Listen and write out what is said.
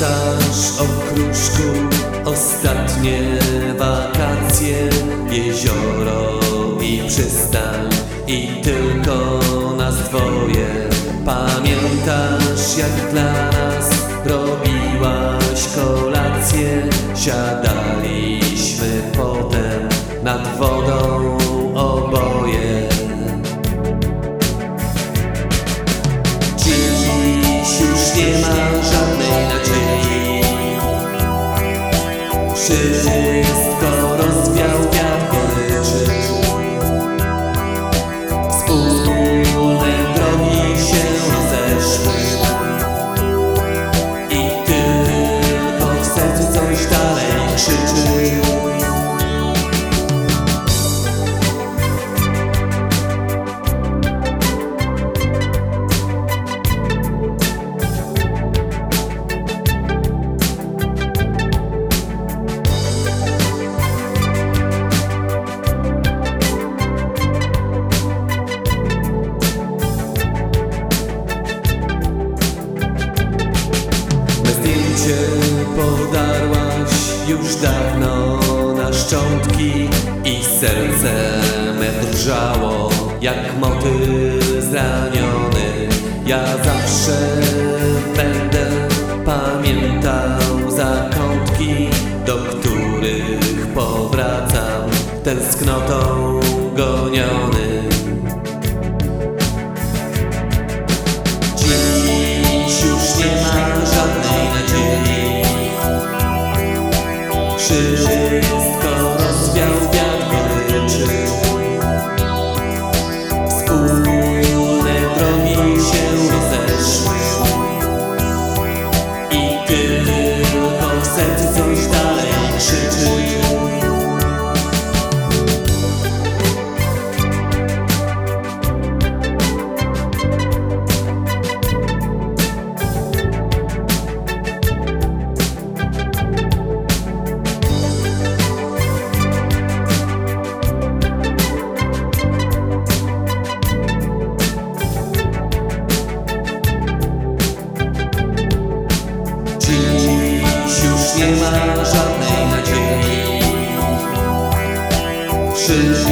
Pamiętasz okruszku ostatnie wakacje? Jezioro i przystań i tylko nas dwoje. Pamiętasz jak dla nas faces. Zdjęcie podarłaś już dawno. Na szczątki I serce me drżało jak motyl zraniony Ja zawsze będę pamiętał zakątki Do których powracam tęsknotą goniony 是 kisses